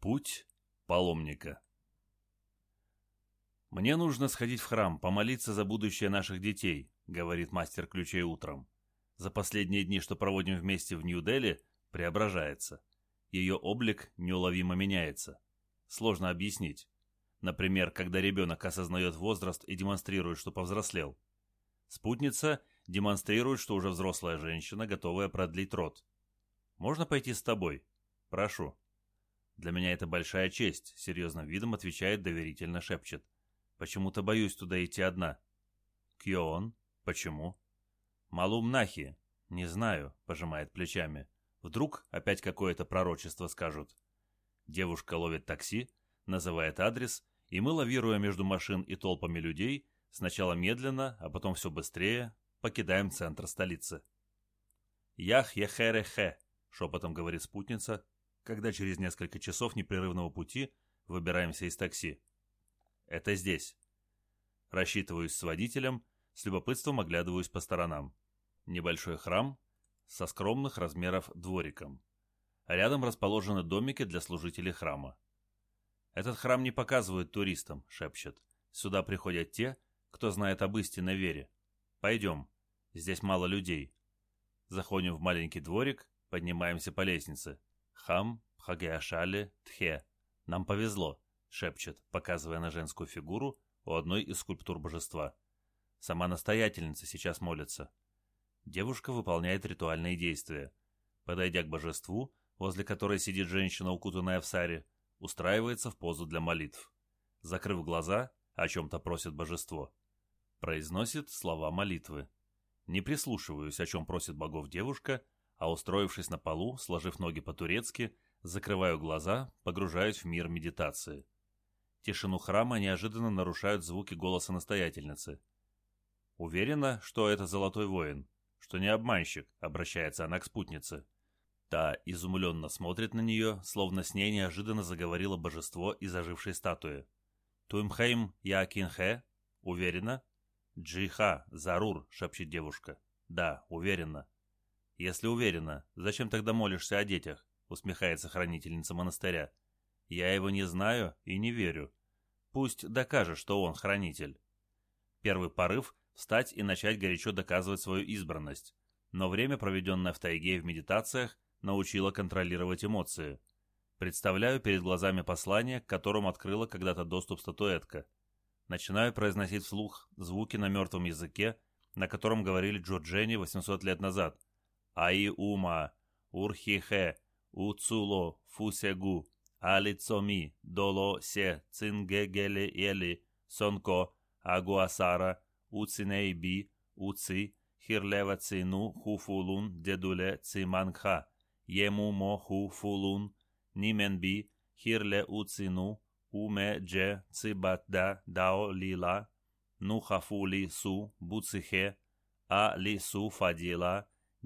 Путь паломника «Мне нужно сходить в храм, помолиться за будущее наших детей», — говорит мастер ключей утром. «За последние дни, что проводим вместе в Нью-Дели, преображается. Ее облик неуловимо меняется. Сложно объяснить. Например, когда ребенок осознает возраст и демонстрирует, что повзрослел. Спутница демонстрирует, что уже взрослая женщина, готовая продлить род. «Можно пойти с тобой?» «Прошу». «Для меня это большая честь», — серьезным видом отвечает, доверительно шепчет. «Почему-то боюсь туда идти одна». «Кьоон? Почему?» «Малум Нахи?» «Не знаю», — пожимает плечами. «Вдруг опять какое-то пророчество скажут?» Девушка ловит такси, называет адрес, и мы, лавируя между машин и толпами людей, сначала медленно, а потом все быстрее, покидаем центр столицы. «Ях-ехере-хе», — шепотом говорит спутница, когда через несколько часов непрерывного пути выбираемся из такси. «Это здесь». Рассчитываюсь с водителем, с любопытством оглядываюсь по сторонам. Небольшой храм со скромных размеров двориком. Рядом расположены домики для служителей храма. «Этот храм не показывают туристам», — шепчет. «Сюда приходят те, кто знает об истинной вере. Пойдем, здесь мало людей». Заходим в маленький дворик, поднимаемся по лестнице. Хам, Хагеашали, Тхе. Нам повезло, шепчет, показывая на женскую фигуру у одной из скульптур божества. Сама настоятельница сейчас молится. Девушка выполняет ритуальные действия. Подойдя к божеству, возле которой сидит женщина, укутанная в саре, устраивается в позу для молитв. Закрыв глаза, о чем-то просит божество. Произносит слова молитвы. Не прислушиваюсь, о чем просит богов девушка, а устроившись на полу, сложив ноги по-турецки, закрываю глаза, погружаюсь в мир медитации. Тишину храма неожиданно нарушают звуки голоса настоятельницы. Уверена, что это золотой воин, что не обманщик, обращается она к спутнице. Та изумленно смотрит на нее, словно с ней неожиданно заговорило божество из ожившей статуи. «Туимхейм Якинхе? Уверена?» «Джиха, Зарур», — шепчет девушка. «Да, уверена». «Если уверена, зачем тогда молишься о детях?» — усмехается хранительница монастыря. «Я его не знаю и не верю. Пусть докажет, что он хранитель». Первый порыв — встать и начать горячо доказывать свою избранность. Но время, проведенное в тайге и в медитациях, научила контролировать эмоции. Представляю перед глазами послание, к которому открыла когда-то доступ статуэтка. Начинаю произносить вслух звуки на мертвом языке, на котором говорили Джорджени 800 лет назад. Аи-ума, урхихе, уцуло, фусегу, алицоми, доло се, цингегеле ели, сонко, агуасара, уцинейби, уци, хирлева цину, хуфулун, дедуле, циманха – jemu mohu fulun, nimenbi, hirle ucinu, ume je cibada dao lila, nuhafuli su bucihe, a li su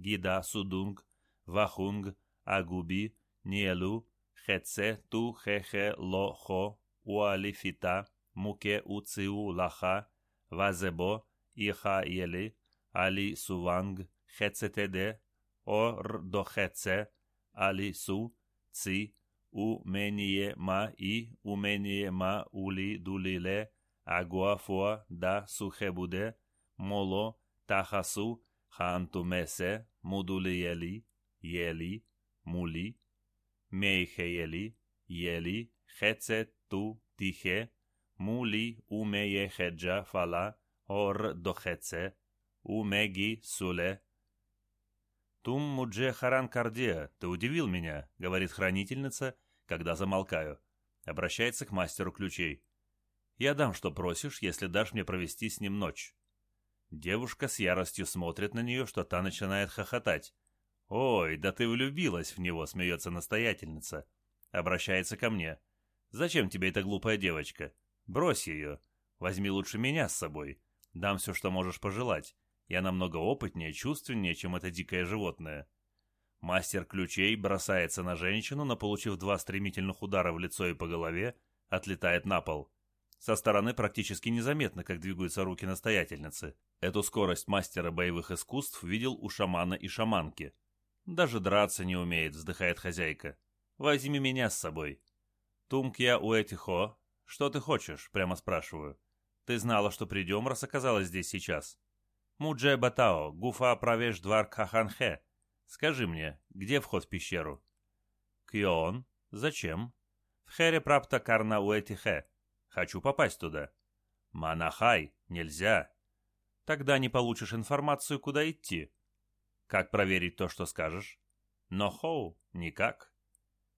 gida sudung, vahung, agubi, nielu, hetse tu hehe lo ho, ualifita, muke uciu laha, vazebo, iha yeli, ali suvang, hetsetede, or dohece, ali su, ci, umenie ma i, umenie ma uli dulile, agua foa da suhebude, molo tahasu, hantumese, mudulieli, yeli, muli, meiheyeli, yeli, hece tu tihe, muli umeye hedja fala, or dohece, umegi sule, «Тум Мудже Харан Кардия, ты удивил меня», — говорит хранительница, когда замолкаю. Обращается к мастеру ключей. «Я дам, что просишь, если дашь мне провести с ним ночь». Девушка с яростью смотрит на нее, что та начинает хохотать. «Ой, да ты влюбилась в него», — смеется настоятельница. Обращается ко мне. «Зачем тебе эта глупая девочка? Брось ее. Возьми лучше меня с собой. Дам все, что можешь пожелать. Я намного опытнее, чувственнее, чем это дикое животное. Мастер ключей бросается на женщину, но, получив два стремительных удара в лицо и по голове, отлетает на пол. Со стороны практически незаметно, как двигаются руки настоятельницы. Эту скорость мастера боевых искусств видел у шамана и шаманки. «Даже драться не умеет», — вздыхает хозяйка. «Возьми меня с собой». Тумкья Уэтихо, что ты хочешь?» — прямо спрашиваю. «Ты знала, что придем, раз оказалась здесь сейчас?» «Мудже Батао, Гуфа Правеш Двар Каханхе. Скажи мне, где вход в пещеру?» «Кьон. Зачем?» «В Хере Прапта Карна Уэтихе. Хочу попасть туда». «Манахай. Нельзя». «Тогда не получишь информацию, куда идти». «Как проверить то, что скажешь?» «Нохоу. Никак».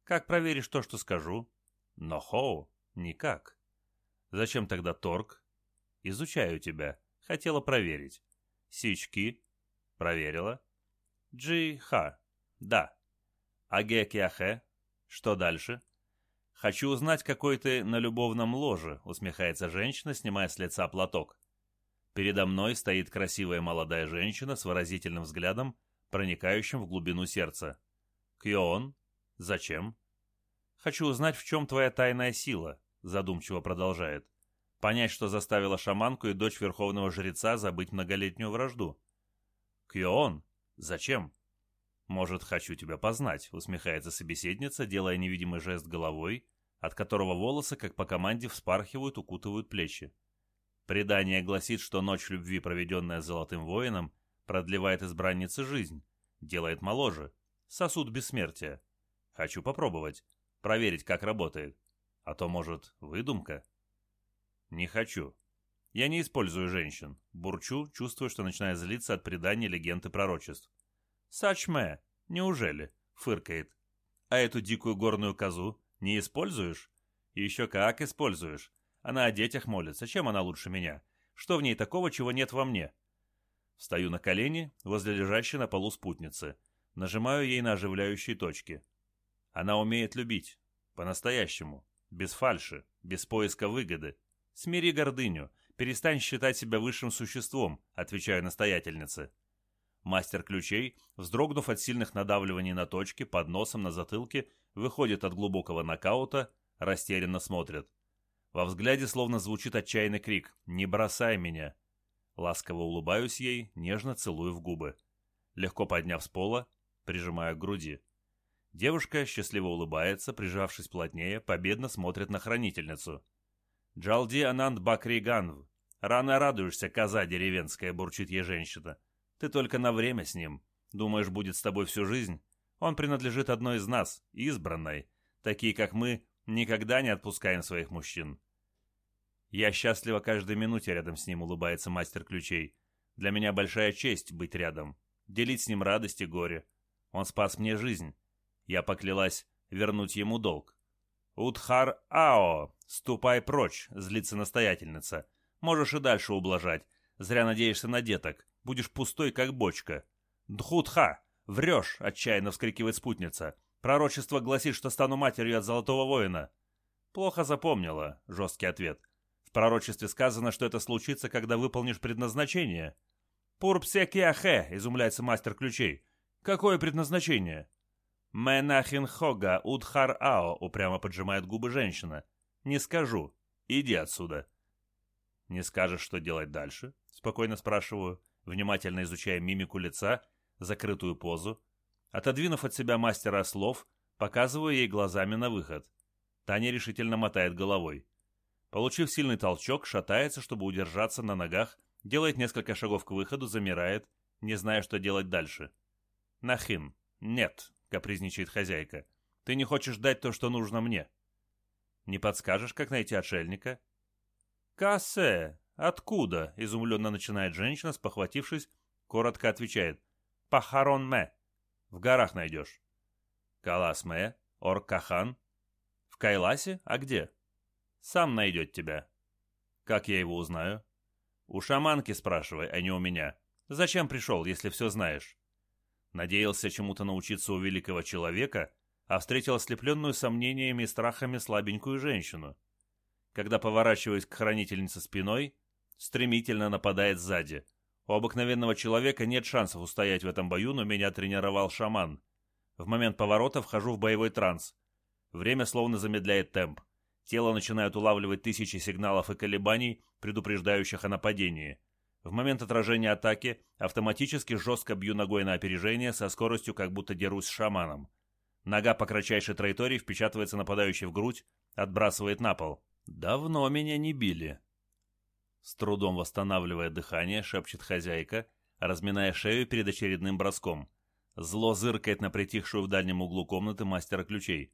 «Как проверишь то, что скажу?» «Нохоу. Никак». «Зачем тогда торг?» «Изучаю тебя. Хотела проверить». «Сички?» «Проверила». «Джи-ха?» «Да». «Аге-киахе?» «Что дальше?» «Хочу узнать, какой ты на любовном ложе», — усмехается женщина, снимая с лица платок. Передо мной стоит красивая молодая женщина с выразительным взглядом, проникающим в глубину сердца. «Кьоон? Зачем?» «Хочу узнать, в чем твоя тайная сила», — задумчиво продолжает. «Понять, что заставило шаманку и дочь верховного жреца забыть многолетнюю вражду». «Кьоон? Зачем?» «Может, хочу тебя познать», — усмехается собеседница, делая невидимый жест головой, от которого волосы, как по команде, вспархивают, укутывают плечи. Предание гласит, что ночь любви, проведенная золотым воином, продлевает избраннице жизнь, делает моложе, сосуд бессмертия. Хочу попробовать, проверить, как работает. А то, может, выдумка? Не хочу. Я не использую женщин. Бурчу, чувствую, что начинаю злиться от предания легенд и пророчеств. «Сачме, неужели?» — фыркает. «А эту дикую горную козу не используешь?» «Еще как используешь. Она о детях молится. Чем она лучше меня? Что в ней такого, чего нет во мне?» Встаю на колени возле лежащей на полу спутницы. Нажимаю ей на оживляющие точки. Она умеет любить. По-настоящему. Без фальши. Без поиска выгоды. Смири гордыню. Перестань считать себя высшим существом, отвечаю настоятельнице. Мастер ключей, вздрогнув от сильных надавливаний на точки, под носом на затылке, выходит от глубокого нокаута, растерянно смотрит. Во взгляде словно звучит отчаянный крик «Не бросай меня!». Ласково улыбаюсь ей, нежно целую в губы. Легко подняв с пола, прижимаю к груди. Девушка счастливо улыбается, прижавшись плотнее, победно смотрит на хранительницу. «Джалди Ананд Бакри Ганв, рано радуешься, коза деревенская», — бурчит ей женщина. Ты только на время с ним. Думаешь, будет с тобой всю жизнь? Он принадлежит одной из нас, избранной. Такие, как мы, никогда не отпускаем своих мужчин. Я счастлива каждой минуте рядом с ним, улыбается мастер ключей. Для меня большая честь быть рядом, делить с ним радость и горе. Он спас мне жизнь. Я поклялась вернуть ему долг. «Удхар Ао! Ступай прочь!» — злится настоятельница. «Можешь и дальше ублажать. Зря надеешься на деток. Будешь пустой, как бочка. Дхутха! Врешь! Отчаянно вскрикивает спутница. Пророчество гласит, что стану матерью от Золотого Воина. Плохо запомнила, жесткий ответ. В пророчестве сказано, что это случится, когда выполнишь предназначение. Пурпсекиахе, изумляется мастер ключей. Какое предназначение? Менахин Хога Удхар Ао, упрямо поджимает губы женщина. Не скажу. Иди отсюда. Не скажешь, что делать дальше? Спокойно спрашиваю внимательно изучая мимику лица, закрытую позу. Отодвинув от себя мастера слов, показываю ей глазами на выход. Таня решительно мотает головой. Получив сильный толчок, шатается, чтобы удержаться на ногах, делает несколько шагов к выходу, замирает, не зная, что делать дальше. «Нахин, нет», — капризничает хозяйка. «Ты не хочешь дать то, что нужно мне». «Не подскажешь, как найти отшельника?» «Кассе, «Откуда?» — изумленно начинает женщина, спохватившись, коротко отвечает. «Пахарон мэ. В горах найдешь». «Калас мэ? Оркахан?» «В Кайласе? А где?» «Сам найдет тебя». «Как я его узнаю?» «У шаманки спрашивай, а не у меня. Зачем пришел, если все знаешь?» Надеялся чему-то научиться у великого человека, а встретил ослепленную сомнениями и страхами слабенькую женщину. Когда поворачиваюсь к хранительнице спиной, стремительно нападает сзади. У обыкновенного человека нет шансов устоять в этом бою, но меня тренировал шаман. В момент поворота вхожу в боевой транс. Время словно замедляет темп. Тело начинает улавливать тысячи сигналов и колебаний, предупреждающих о нападении. В момент отражения атаки автоматически жестко бью ногой на опережение со скоростью, как будто дерусь с шаманом. Нога по кратчайшей траектории впечатывается нападающий в грудь, отбрасывает на пол. «Давно меня не били». С трудом восстанавливая дыхание, шепчет хозяйка, разминая шею перед очередным броском. Зло зыркает на притихшую в дальнем углу комнаты мастера ключей.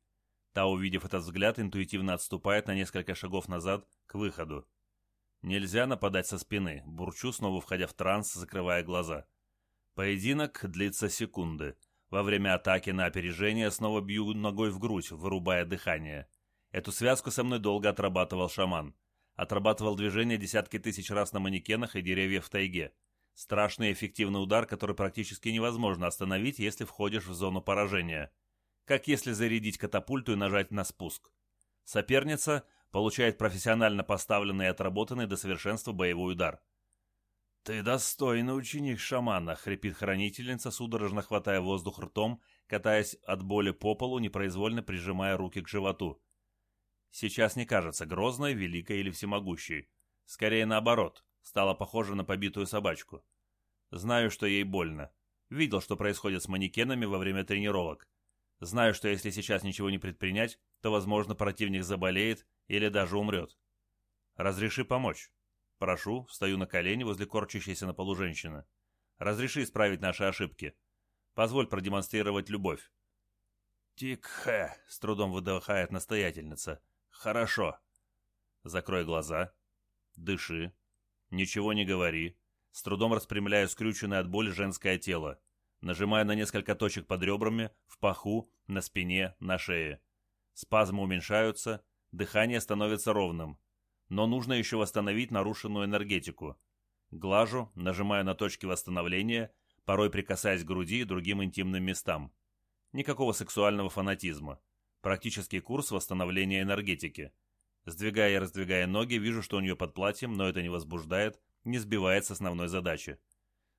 Та, увидев этот взгляд, интуитивно отступает на несколько шагов назад к выходу. Нельзя нападать со спины, бурчу, снова входя в транс, закрывая глаза. Поединок длится секунды. Во время атаки на опережение снова бью ногой в грудь, вырубая дыхание. Эту связку со мной долго отрабатывал шаман. Отрабатывал движение десятки тысяч раз на манекенах и деревьях в тайге. Страшный эффективный удар, который практически невозможно остановить, если входишь в зону поражения. Как если зарядить катапульту и нажать на спуск. Соперница получает профессионально поставленный и отработанный до совершенства боевой удар. «Ты достойный ученик шамана», — хрипит хранительница, судорожно хватая воздух ртом, катаясь от боли по полу, непроизвольно прижимая руки к животу. Сейчас не кажется грозной, великой или всемогущей. Скорее наоборот, стала похожа на побитую собачку. Знаю, что ей больно. Видел, что происходит с манекенами во время тренировок. Знаю, что если сейчас ничего не предпринять, то, возможно, противник заболеет или даже умрет. Разреши помочь. Прошу, встаю на колени возле корчащейся на полу женщины. Разреши исправить наши ошибки. Позволь продемонстрировать любовь. «Тик-хэ», — с трудом выдыхает настоятельница. «Хорошо». Закрой глаза. Дыши. Ничего не говори. С трудом распрямляю скрюченное от боли женское тело. Нажимаю на несколько точек под ребрами, в паху, на спине, на шее. Спазмы уменьшаются, дыхание становится ровным. Но нужно еще восстановить нарушенную энергетику. Глажу, нажимаю на точки восстановления, порой прикасаясь к груди и другим интимным местам. Никакого сексуального фанатизма. Практический курс восстановления энергетики. Сдвигая и раздвигая ноги, вижу, что у нее под платьем, но это не возбуждает, не сбивает с основной задачи.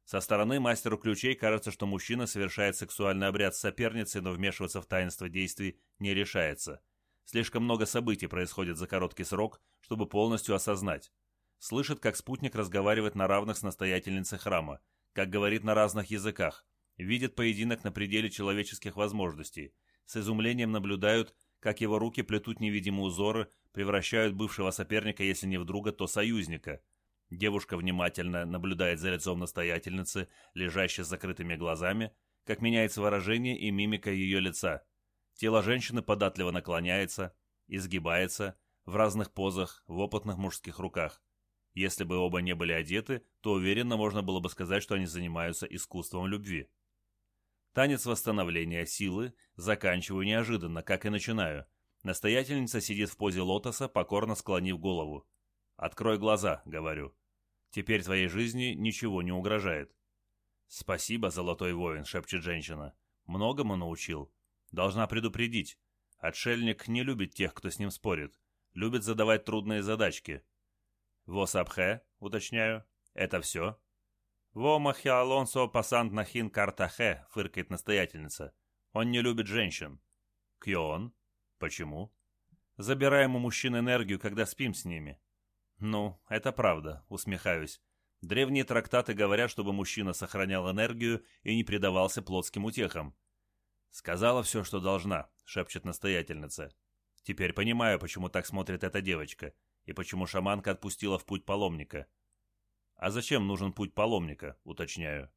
Со стороны мастеру ключей кажется, что мужчина совершает сексуальный обряд с соперницей, но вмешиваться в таинство действий не решается. Слишком много событий происходит за короткий срок, чтобы полностью осознать. Слышит, как спутник разговаривает на равных с настоятельницей храма, как говорит на разных языках, видит поединок на пределе человеческих возможностей, с изумлением наблюдают, как его руки плетут невидимые узоры, превращают бывшего соперника, если не в друга, то союзника – Девушка внимательно наблюдает за лицом настоятельницы, лежащей с закрытыми глазами, как меняется выражение и мимика ее лица. Тело женщины податливо наклоняется, изгибается, в разных позах, в опытных мужских руках. Если бы оба не были одеты, то уверенно можно было бы сказать, что они занимаются искусством любви. Танец восстановления силы заканчиваю неожиданно, как и начинаю. Настоятельница сидит в позе лотоса, покорно склонив голову. «Открой глаза», — говорю. Теперь твоей жизни ничего не угрожает. «Спасибо, золотой воин», — шепчет женщина. «Многому научил. Должна предупредить. Отшельник не любит тех, кто с ним спорит. Любит задавать трудные задачки». «Восабхе», — уточняю. «Это все?» «Во махи Алонсо пасант нахин картахе», — фыркает настоятельница. «Он не любит женщин». «Кьон?» «Почему?» «Забираем у мужчин энергию, когда спим с ними». «Ну, это правда», — усмехаюсь. Древние трактаты говорят, чтобы мужчина сохранял энергию и не предавался плотским утехам. «Сказала все, что должна», — шепчет настоятельница. «Теперь понимаю, почему так смотрит эта девочка, и почему шаманка отпустила в путь паломника». «А зачем нужен путь паломника?» — уточняю.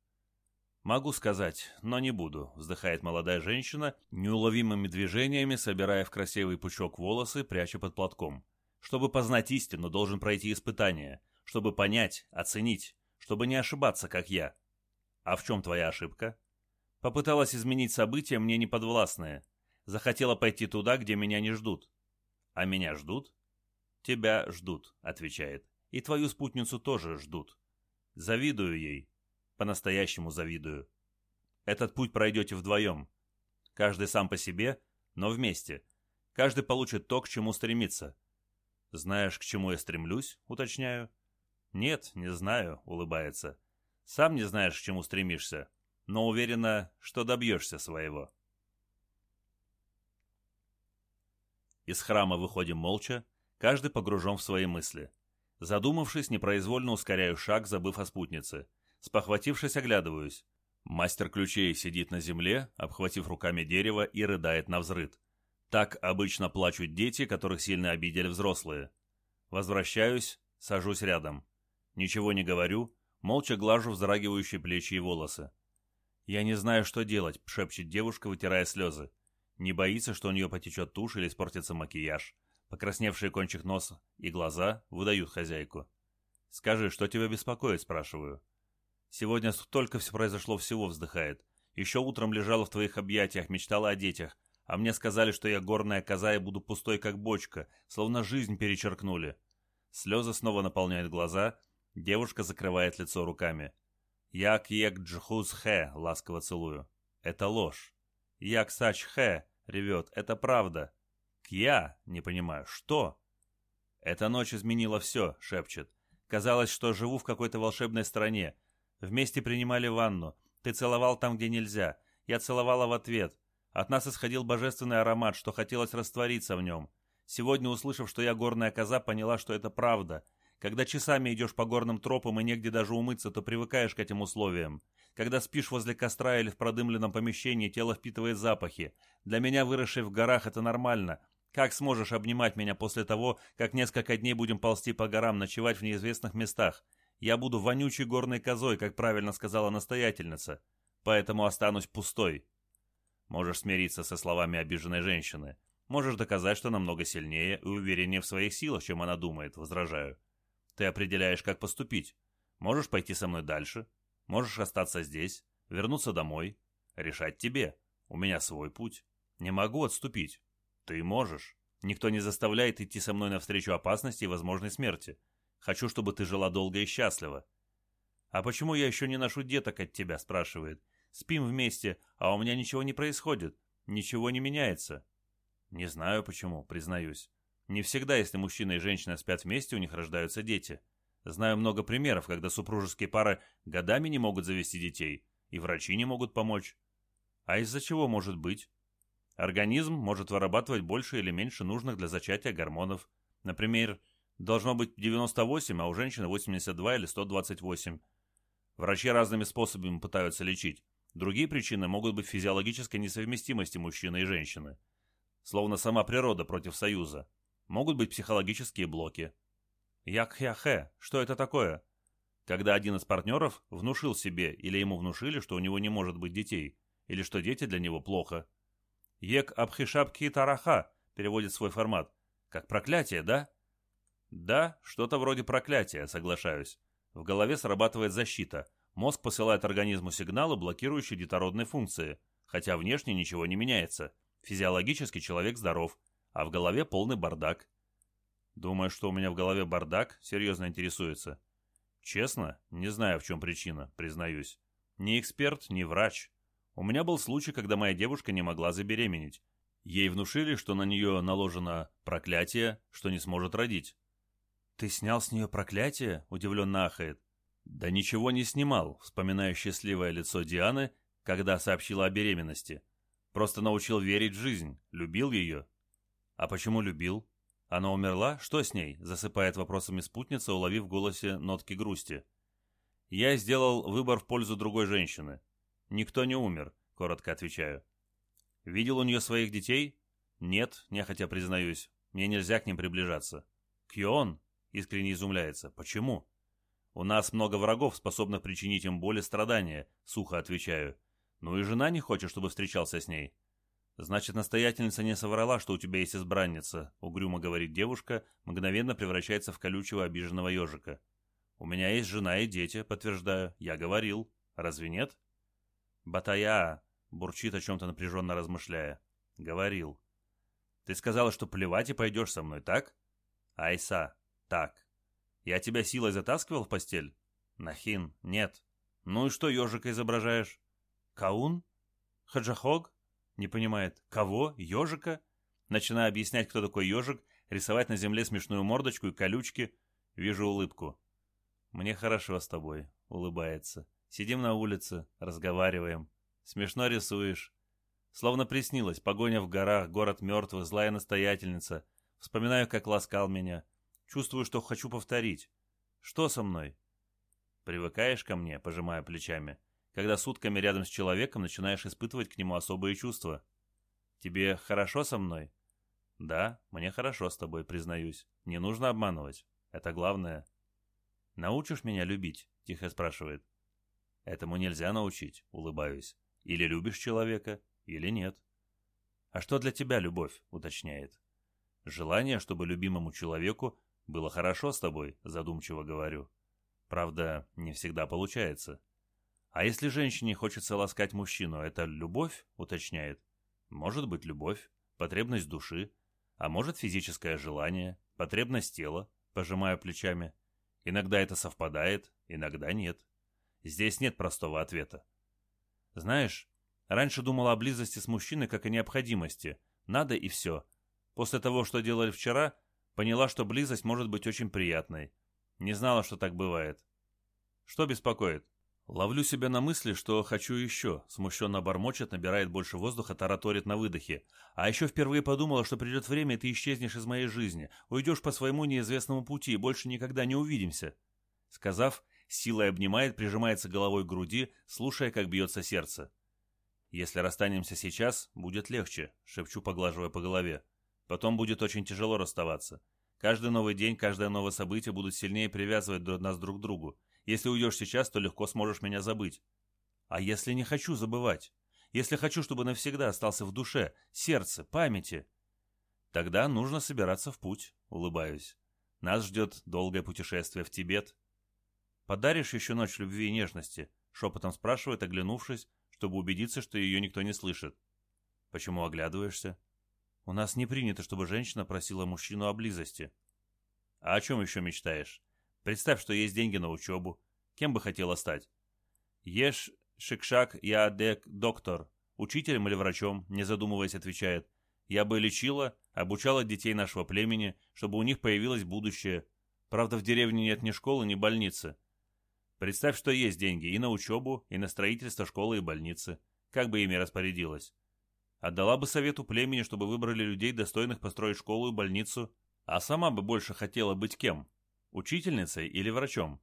«Могу сказать, но не буду», — вздыхает молодая женщина, неуловимыми движениями собирая в красивый пучок волосы, пряча под платком. Чтобы познать истину, должен пройти испытание, чтобы понять, оценить, чтобы не ошибаться, как я. А в чем твоя ошибка? Попыталась изменить события, мне не подвластные. Захотела пойти туда, где меня не ждут. А меня ждут? Тебя ждут, отвечает. И твою спутницу тоже ждут. Завидую ей. По-настоящему завидую. Этот путь пройдете вдвоем. Каждый сам по себе, но вместе. Каждый получит то, к чему стремится. «Знаешь, к чему я стремлюсь?» — уточняю. «Нет, не знаю», — улыбается. «Сам не знаешь, к чему стремишься, но уверена, что добьешься своего». Из храма выходим молча, каждый погружен в свои мысли. Задумавшись, непроизвольно ускоряю шаг, забыв о спутнице. Спохватившись, оглядываюсь. Мастер ключей сидит на земле, обхватив руками дерево и рыдает на взрыд. Так обычно плачут дети, которых сильно обидели взрослые. Возвращаюсь, сажусь рядом. Ничего не говорю, молча глажу вздрагивающие плечи и волосы. «Я не знаю, что делать», — шепчет девушка, вытирая слезы. Не боится, что у нее потечет тушь или испортится макияж. Покрасневшие кончик носа и глаза выдают хозяйку. «Скажи, что тебя беспокоит?» – спрашиваю. «Сегодня столько все произошло всего», – вздыхает. «Еще утром лежала в твоих объятиях, мечтала о детях. А мне сказали, что я горная коза и буду пустой, как бочка, словно жизнь перечеркнули». Слезы снова наполняют глаза. Девушка закрывает лицо руками. «Як ек джхуз хэ», — ласково целую. «Это ложь». «Як сач хэ», — ревет. «Это правда». «Кья?» — не понимаю. «Что?» «Эта ночь изменила все», — шепчет. «Казалось, что живу в какой-то волшебной стране. Вместе принимали ванну. Ты целовал там, где нельзя. Я целовала в ответ. От нас исходил божественный аромат, что хотелось раствориться в нем. Сегодня, услышав, что я горная коза, поняла, что это правда. Когда часами идешь по горным тропам и негде даже умыться, то привыкаешь к этим условиям. Когда спишь возле костра или в продымленном помещении, тело впитывает запахи. Для меня, выросшей в горах, это нормально. Как сможешь обнимать меня после того, как несколько дней будем ползти по горам, ночевать в неизвестных местах? Я буду вонючей горной козой, как правильно сказала настоятельница. Поэтому останусь пустой. Можешь смириться со словами обиженной женщины. Можешь доказать, что намного сильнее и увереннее в своих силах, чем она думает, возражаю. Ты определяешь, как поступить. Можешь пойти со мной дальше. Можешь остаться здесь, вернуться домой. Решать тебе. У меня свой путь. Не могу отступить. «Ты можешь. Никто не заставляет идти со мной навстречу опасности и возможной смерти. Хочу, чтобы ты жила долго и счастливо». «А почему я еще не ношу деток от тебя?» – спрашивает. «Спим вместе, а у меня ничего не происходит. Ничего не меняется». «Не знаю почему, признаюсь. Не всегда, если мужчина и женщина спят вместе, у них рождаются дети. Знаю много примеров, когда супружеские пары годами не могут завести детей, и врачи не могут помочь. А из-за чего может быть? Организм может вырабатывать больше или меньше нужных для зачатия гормонов. Например, должно быть 98, а у женщины 82 или 128. Врачи разными способами пытаются лечить. Другие причины могут быть физиологической несовместимости мужчины и женщины. Словно сама природа против союза. Могут быть психологические блоки. Якхяхе, что это такое? Когда один из партнеров внушил себе или ему внушили, что у него не может быть детей, или что дети для него плохо. Ек абхишапки тараха переводит свой формат. Как проклятие, да? Да, что-то вроде проклятия, соглашаюсь. В голове срабатывает защита. Мозг посылает организму сигналы, блокирующие детородные функции. Хотя внешне ничего не меняется. Физиологически человек здоров, а в голове полный бардак. Думаешь, что у меня в голове бардак? Серьезно интересуется. Честно, не знаю, в чем причина, признаюсь. Ни эксперт, ни врач. У меня был случай, когда моя девушка не могла забеременеть. Ей внушили, что на нее наложено проклятие, что не сможет родить. «Ты снял с нее проклятие?» – удивленно ахает. «Да ничего не снимал», – вспоминая счастливое лицо Дианы, когда сообщила о беременности. «Просто научил верить в жизнь, любил ее». «А почему любил? Она умерла? Что с ней?» – засыпает вопросами спутница, уловив в голосе нотки грусти. «Я сделал выбор в пользу другой женщины. «Никто не умер», — коротко отвечаю. «Видел у нее своих детей?» «Нет, нехотя признаюсь. Мне нельзя к ним приближаться». «Кьон?» — искренне изумляется. «Почему?» «У нас много врагов, способных причинить им боль и страдания», — сухо отвечаю. «Ну и жена не хочет, чтобы встречался с ней». «Значит, настоятельница не соврала, что у тебя есть избранница», — угрюмо говорит девушка, мгновенно превращается в колючего обиженного ежика. «У меня есть жена и дети», — подтверждаю. «Я говорил. Разве нет?» «Батая!» — бурчит о чем-то напряженно размышляя. «Говорил. Ты сказала, что плевать и пойдешь со мной, так?» «Айса, так. Я тебя силой затаскивал в постель?» «Нахин, нет. Ну и что ежика изображаешь?» «Каун? Хаджахог?» Не понимает. «Кого? Ежика?» Начиная объяснять, кто такой ежик, рисовать на земле смешную мордочку и колючки. Вижу улыбку. «Мне хорошо с тобой», — улыбается. Сидим на улице, разговариваем. Смешно рисуешь. Словно приснилось, погоня в горах, город мертвых, злая настоятельница. Вспоминаю, как ласкал меня. Чувствую, что хочу повторить. Что со мной? Привыкаешь ко мне, пожимая плечами, когда сутками рядом с человеком начинаешь испытывать к нему особые чувства. Тебе хорошо со мной? Да, мне хорошо с тобой, признаюсь. Не нужно обманывать. Это главное. Научишь меня любить? Тихо спрашивает. Этому нельзя научить, улыбаюсь. Или любишь человека, или нет. А что для тебя любовь, уточняет. Желание, чтобы любимому человеку было хорошо с тобой, задумчиво говорю. Правда, не всегда получается. А если женщине хочется ласкать мужчину, это любовь, уточняет? Может быть любовь, потребность души, а может физическое желание, потребность тела, пожимая плечами. Иногда это совпадает, иногда нет. Здесь нет простого ответа. Знаешь, раньше думала о близости с мужчиной как о необходимости. Надо и все. После того, что делали вчера, поняла, что близость может быть очень приятной. Не знала, что так бывает. Что беспокоит? Ловлю себя на мысли, что хочу еще. Смущенно бормочет, набирает больше воздуха, тараторит на выдохе. А еще впервые подумала, что придет время, и ты исчезнешь из моей жизни. Уйдешь по своему неизвестному пути, и больше никогда не увидимся. Сказав, силой обнимает, прижимается головой к груди, слушая, как бьется сердце. «Если расстанемся сейчас, будет легче», — шепчу, поглаживая по голове. «Потом будет очень тяжело расставаться. Каждый новый день, каждое новое событие будут сильнее привязывать нас друг к другу. Если уйдешь сейчас, то легко сможешь меня забыть. А если не хочу забывать? Если хочу, чтобы навсегда остался в душе, сердце, памяти? Тогда нужно собираться в путь, улыбаюсь. Нас ждет долгое путешествие в Тибет. Подаришь еще ночь любви и нежности? Шепотом спрашивает, оглянувшись, чтобы убедиться, что ее никто не слышит. Почему оглядываешься? У нас не принято, чтобы женщина просила мужчину о близости. А о чем еще мечтаешь? Представь, что есть деньги на учебу. Кем бы хотела стать? Ешь, шикшак, я дек, доктор. Учителем или врачом, не задумываясь, отвечает. Я бы лечила, обучала детей нашего племени, чтобы у них появилось будущее. Правда, в деревне нет ни школы, ни больницы. Представь, что есть деньги и на учебу, и на строительство школы и больницы. Как бы ими распорядилась? Отдала бы совету племени, чтобы выбрали людей, достойных построить школу и больницу, а сама бы больше хотела быть кем? Учительницей или врачом?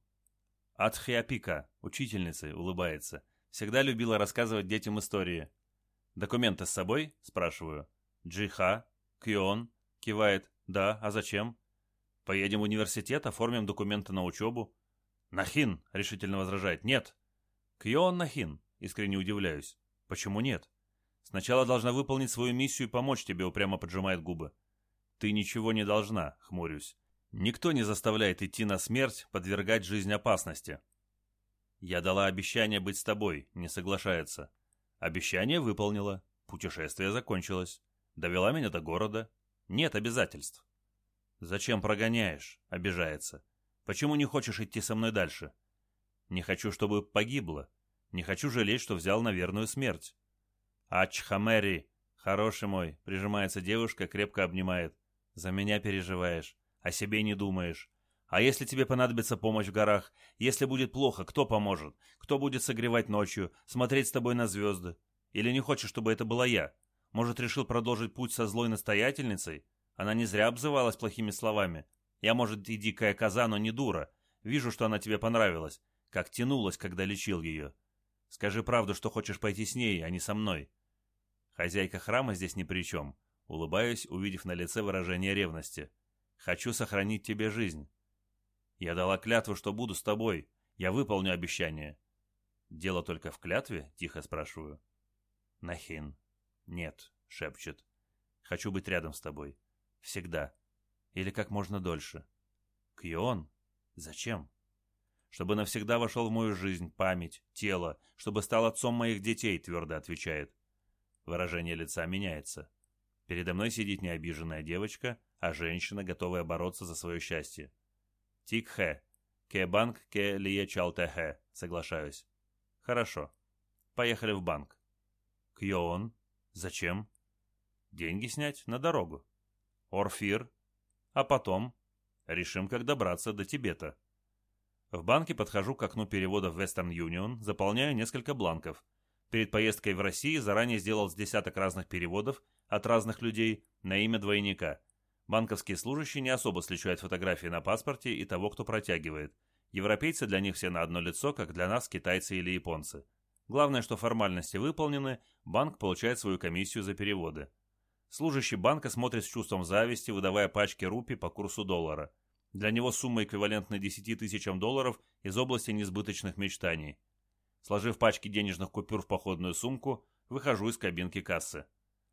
Атхиапика, учительницей, улыбается. Всегда любила рассказывать детям истории. «Документы с собой?» – спрашиваю. Джиха, Кион, кивает. «Да, а зачем?» «Поедем в университет, оформим документы на учебу». «Нахин!» – решительно возражает. «Нет!» «Кион Нахин!» – искренне удивляюсь. «Почему нет?» «Сначала должна выполнить свою миссию и помочь тебе», – упрямо поджимает губы. «Ты ничего не должна», – хмурюсь. Никто не заставляет идти на смерть, подвергать жизнь опасности. Я дала обещание быть с тобой, не соглашается. Обещание выполнила. Путешествие закончилось. Довела меня до города. Нет обязательств. Зачем прогоняешь? Обижается. Почему не хочешь идти со мной дальше? Не хочу, чтобы погибла. Не хочу жалеть, что взял на верную смерть. Ачхамери, хороший мой, прижимается девушка, крепко обнимает. За меня переживаешь. О себе не думаешь. А если тебе понадобится помощь в горах? Если будет плохо, кто поможет? Кто будет согревать ночью, смотреть с тобой на звезды? Или не хочешь, чтобы это была я? Может, решил продолжить путь со злой настоятельницей? Она не зря обзывалась плохими словами. Я, может, и дикая коза, но не дура. Вижу, что она тебе понравилась. Как тянулась, когда лечил ее. Скажи правду, что хочешь пойти с ней, а не со мной. Хозяйка храма здесь ни при чем. Улыбаюсь, увидев на лице выражение ревности. Хочу сохранить тебе жизнь. Я дала клятву, что буду с тобой. Я выполню обещание. Дело только в клятве? Тихо спрашиваю. Нахин. Нет, шепчет. Хочу быть рядом с тобой. Всегда. Или как можно дольше. Кьон? Зачем? Чтобы навсегда вошел в мою жизнь, память, тело, чтобы стал отцом моих детей, твердо отвечает. Выражение лица меняется. Передо мной сидит необиженная девочка, а женщина, готовая бороться за свое счастье. Тик-хэ. Ке-банк, ке-лие чал-тэ-хэ. Соглашаюсь. Хорошо. Поехали в банк. Кьоон. Зачем? Деньги снять на дорогу. Орфир. А потом? Решим, как добраться до Тибета. В банке подхожу к окну перевода в Western Union, заполняю несколько бланков. Перед поездкой в Россию заранее сделал с десяток разных переводов от разных людей на имя двойника. Банковские служащие не особо сличают фотографии на паспорте и того, кто протягивает. Европейцы для них все на одно лицо, как для нас китайцы или японцы. Главное, что формальности выполнены, банк получает свою комиссию за переводы. Служащий банка смотрит с чувством зависти, выдавая пачки рупий по курсу доллара. Для него сумма эквивалентна 10 тысячам долларов из области несбыточных мечтаний. Сложив пачки денежных купюр в походную сумку, выхожу из кабинки кассы.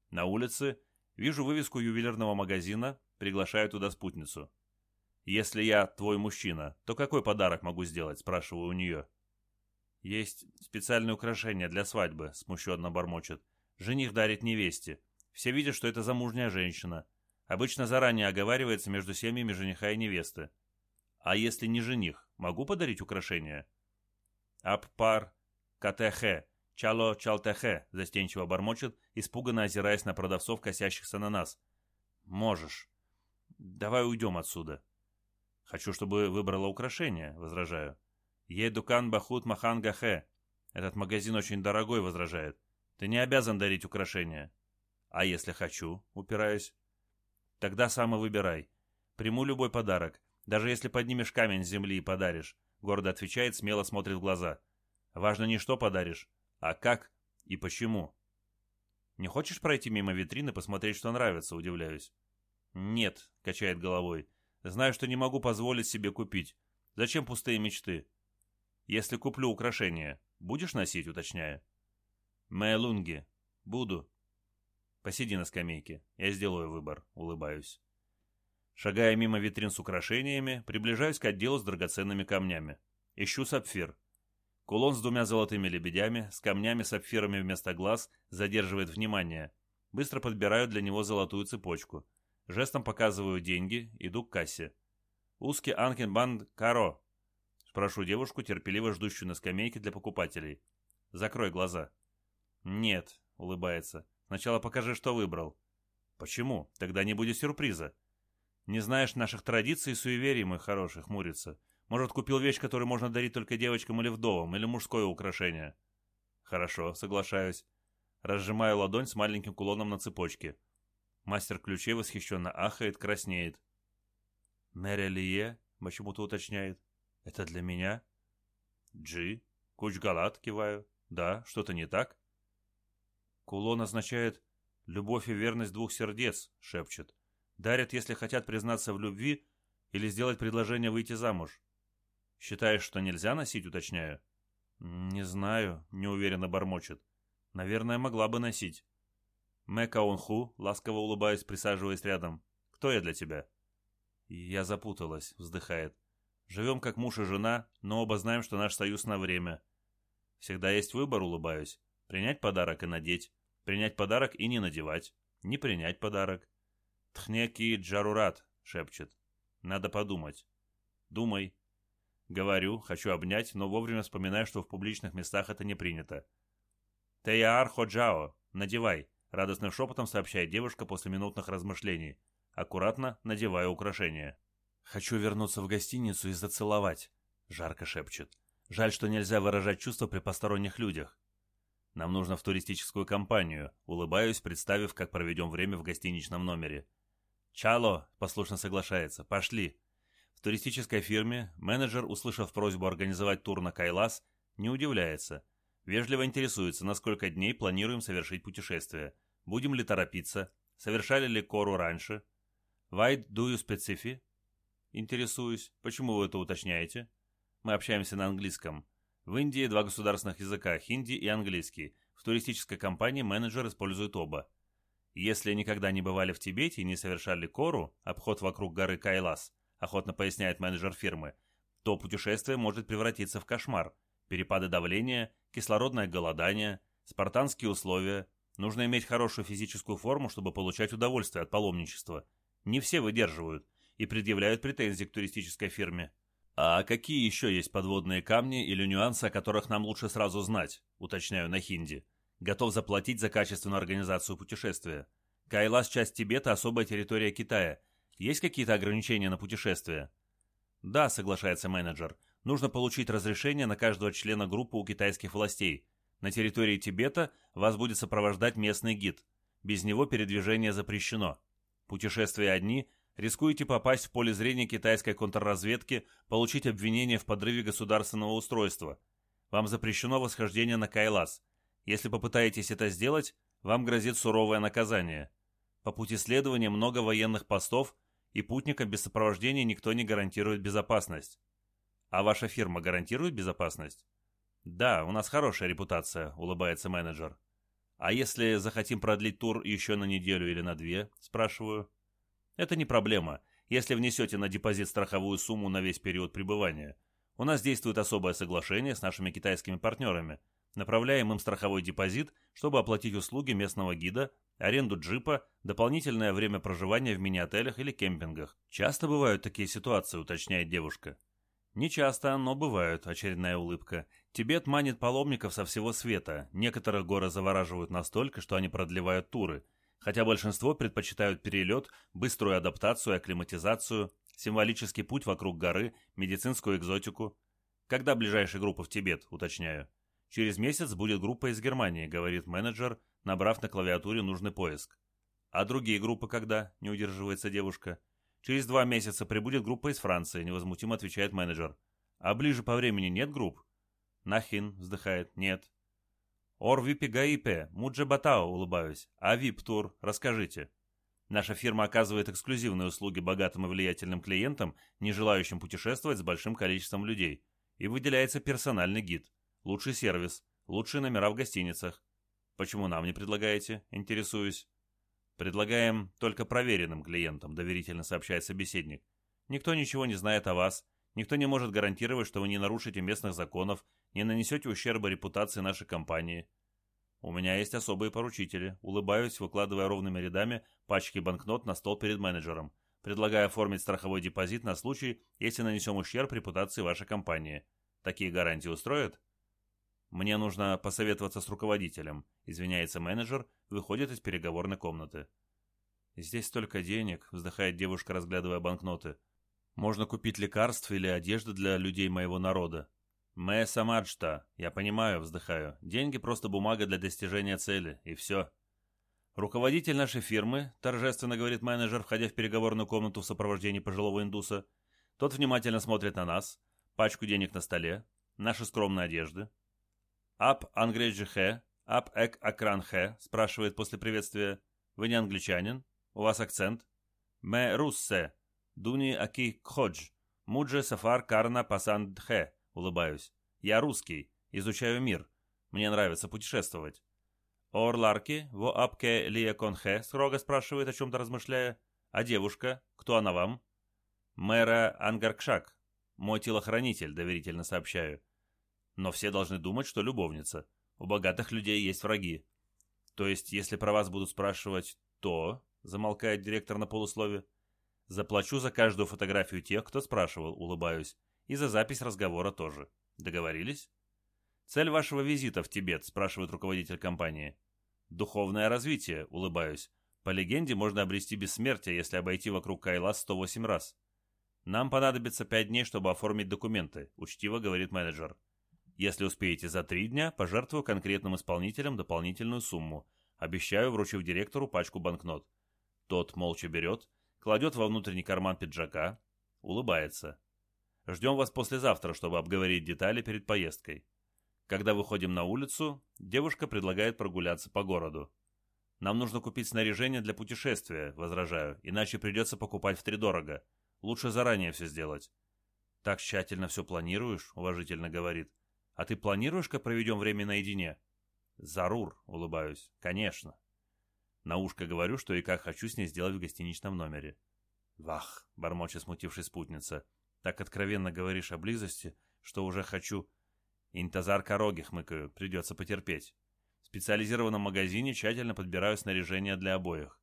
На улице вижу вывеску ювелирного магазина, приглашаю туда спутницу. «Если я твой мужчина, то какой подарок могу сделать?» – спрашиваю у нее. «Есть специальные украшения для свадьбы», – смущенно бормочет. «Жених дарит невесте. Все видят, что это замужняя женщина. Обычно заранее оговаривается между семьями жениха и невесты. А если не жених, могу подарить украшения?» «Аппар КТХ, чало чалтехе», – застенчиво бормочет, испуганно озираясь на продавцов, косящихся на нас. «Можешь. Давай уйдем отсюда». «Хочу, чтобы выбрала украшение», — возражаю. «Едукан Бахут Махан Гахе. Этот магазин очень дорогой», — возражает. «Ты не обязан дарить украшения». «А если хочу?» — упираюсь. «Тогда сам и выбирай. Приму любой подарок, даже если поднимешь камень с земли и подаришь», — гордо отвечает, смело смотрит в глаза. «Важно не что подаришь, а как и почему». «Не хочешь пройти мимо витрины, посмотреть, что нравится?» — удивляюсь. «Нет», — качает головой. Знаю, что не могу позволить себе купить. Зачем пустые мечты? Если куплю украшения, будешь носить, уточняю? Мэйлунги. Буду. Посиди на скамейке. Я сделаю выбор. Улыбаюсь. Шагая мимо витрин с украшениями, приближаюсь к отделу с драгоценными камнями. Ищу сапфир. Кулон с двумя золотыми лебедями, с камнями-сапфирами вместо глаз, задерживает внимание. Быстро подбираю для него золотую цепочку – Жестом показываю деньги, иду к кассе. «Узкий Анкенбанд Каро». Спрошу девушку, терпеливо ждущую на скамейке для покупателей. «Закрой глаза». «Нет», — улыбается. «Сначала покажи, что выбрал». «Почему? Тогда не будет сюрприза». «Не знаешь наших традиций и суеверий, мой хороший», — хмурится. «Может, купил вещь, которую можно дарить только девочкам или вдовам, или мужское украшение?» «Хорошо, соглашаюсь». Разжимаю ладонь с маленьким кулоном на цепочке. Мастер ключей восхищенно ахает, краснеет. «Мэри Лие?» — почему-то уточняет. «Это для меня?» «Джи?» — Кучгалат киваю. «Да, что-то не так?» Кулон означает «любовь и верность двух сердец», — шепчет. «Дарят, если хотят признаться в любви или сделать предложение выйти замуж». «Считаешь, что нельзя носить?» — уточняю. «Не знаю», — неуверенно бормочет. «Наверное, могла бы носить». Мэкаунху, ласково улыбаясь, присаживаясь рядом. «Кто я для тебя?» «Я запуталась», — вздыхает. «Живем как муж и жена, но оба знаем, что наш союз на время». «Всегда есть выбор», — улыбаюсь. «Принять подарок и надеть. Принять подарок и не надевать. Не принять подарок». «Тхнеки джарурат», — шепчет. «Надо подумать». «Думай». Говорю, хочу обнять, но вовремя вспоминаю, что в публичных местах это не принято. «Теяар ходжао, надевай», Радостным шепотом сообщает девушка после минутных размышлений. Аккуратно надевая украшение. «Хочу вернуться в гостиницу и зацеловать», — жарко шепчет. «Жаль, что нельзя выражать чувства при посторонних людях. Нам нужно в туристическую компанию», — улыбаюсь, представив, как проведем время в гостиничном номере. «Чало», — послушно соглашается, — «пошли». В туристической фирме менеджер, услышав просьбу организовать тур на Кайлас, не удивляется. Вежливо интересуется, на сколько дней планируем совершить путешествие. Будем ли торопиться? Совершали ли кору раньше? Why do you specify? Интересуюсь. Почему вы это уточняете? Мы общаемся на английском. В Индии два государственных языка – хинди и английский. В туристической компании менеджер использует оба. Если никогда не бывали в Тибете и не совершали кору, обход вокруг горы Кайлас, охотно поясняет менеджер фирмы, то путешествие может превратиться в кошмар. Перепады давления, кислородное голодание, спартанские условия, Нужно иметь хорошую физическую форму, чтобы получать удовольствие от паломничества. Не все выдерживают и предъявляют претензии к туристической фирме. А какие еще есть подводные камни или нюансы, о которых нам лучше сразу знать, уточняю на хинди. Готов заплатить за качественную организацию путешествия. Кайлас – часть Тибета, особая территория Китая. Есть какие-то ограничения на путешествие? Да, соглашается менеджер. Нужно получить разрешение на каждого члена группы у китайских властей. На территории Тибета вас будет сопровождать местный гид. Без него передвижение запрещено. Путешествия одни, рискуете попасть в поле зрения китайской контрразведки, получить обвинение в подрыве государственного устройства. Вам запрещено восхождение на Кайлас. Если попытаетесь это сделать, вам грозит суровое наказание. По пути следования много военных постов, и путникам без сопровождения никто не гарантирует безопасность. А ваша фирма гарантирует безопасность? Да, у нас хорошая репутация, улыбается менеджер. А если захотим продлить тур еще на неделю или на две, спрашиваю. Это не проблема, если внесете на депозит страховую сумму на весь период пребывания. У нас действует особое соглашение с нашими китайскими партнерами. Направляем им страховой депозит, чтобы оплатить услуги местного гида, аренду джипа, дополнительное время проживания в мини-отелях или кемпингах. Часто бывают такие ситуации, уточняет девушка. Не часто, но бывают, очередная улыбка. Тибет манит паломников со всего света. Некоторых горы завораживают настолько, что они продлевают туры. Хотя большинство предпочитают перелет, быструю адаптацию акклиматизацию, символический путь вокруг горы, медицинскую экзотику. Когда ближайшая группа в Тибет, уточняю. Через месяц будет группа из Германии, говорит менеджер, набрав на клавиатуре нужный поиск. А другие группы когда? Не удерживается девушка. Через два месяца прибудет группа из Франции, невозмутимо отвечает менеджер. А ближе по времени нет групп? Нахин вздыхает. Нет. Ор випи гаипе, мудже батао, улыбаюсь. А вип-тур, расскажите. Наша фирма оказывает эксклюзивные услуги богатым и влиятельным клиентам, не желающим путешествовать с большим количеством людей. И выделяется персональный гид. Лучший сервис, лучшие номера в гостиницах. Почему нам не предлагаете? Интересуюсь. Предлагаем только проверенным клиентам, доверительно сообщает собеседник. Никто ничего не знает о вас, никто не может гарантировать, что вы не нарушите местных законов, не нанесете ущерба репутации нашей компании. У меня есть особые поручители. Улыбаюсь, выкладывая ровными рядами пачки банкнот на стол перед менеджером. Предлагаю оформить страховой депозит на случай, если нанесем ущерб репутации вашей компании. Такие гарантии устроят? «Мне нужно посоветоваться с руководителем», — извиняется менеджер, выходит из переговорной комнаты. «Здесь столько денег», — вздыхает девушка, разглядывая банкноты. «Можно купить лекарств или одежду для людей моего народа». «Мэ самаджта, я понимаю», — вздыхаю. «Деньги просто бумага для достижения цели, и все». «Руководитель нашей фирмы», — торжественно говорит менеджер, входя в переговорную комнату в сопровождении пожилого индуса. Тот внимательно смотрит на нас, пачку денег на столе, наши скромные одежды, «Ап английджи хэ? Ап эк акран хэ?» спрашивает после приветствия. «Вы не англичанин? У вас акцент?» «Мэ руссе. Дуни аки кходж. Мудже сафар карна пасанд хэ?» Улыбаюсь. «Я русский. Изучаю мир. Мне нравится путешествовать». «Ор ларки, во апке лия конхе?» строго спрашивает, о чем-то размышляя. «А девушка? Кто она вам?» «Мэра Ангаркшак. Мой телохранитель», доверительно сообщаю. Но все должны думать, что любовница. У богатых людей есть враги. То есть, если про вас будут спрашивать, то, замолкает директор на полуслове, заплачу за каждую фотографию тех, кто спрашивал, улыбаюсь, и за запись разговора тоже. Договорились? Цель вашего визита в Тибет, спрашивает руководитель компании. Духовное развитие, улыбаюсь. По легенде можно обрести бессмертие, если обойти вокруг Кайла 108 раз. Нам понадобится пять дней, чтобы оформить документы, учтиво говорит менеджер. Если успеете за три дня, пожертвую конкретным исполнителям дополнительную сумму. Обещаю, вручив директору пачку банкнот. Тот молча берет, кладет во внутренний карман пиджака, улыбается. Ждем вас послезавтра, чтобы обговорить детали перед поездкой. Когда выходим на улицу, девушка предлагает прогуляться по городу. Нам нужно купить снаряжение для путешествия, возражаю, иначе придется покупать втридорого. Лучше заранее все сделать. Так тщательно все планируешь, уважительно говорит. А ты планируешь, как проведем время наедине? Зарур, улыбаюсь. Конечно. На ушко говорю, что и как хочу с ней сделать в гостиничном номере. Вах, бормочет смутившись спутница. Так откровенно говоришь о близости, что уже хочу. Интазар короги, хмыкаю, придется потерпеть. В специализированном магазине тщательно подбираю снаряжение для обоих.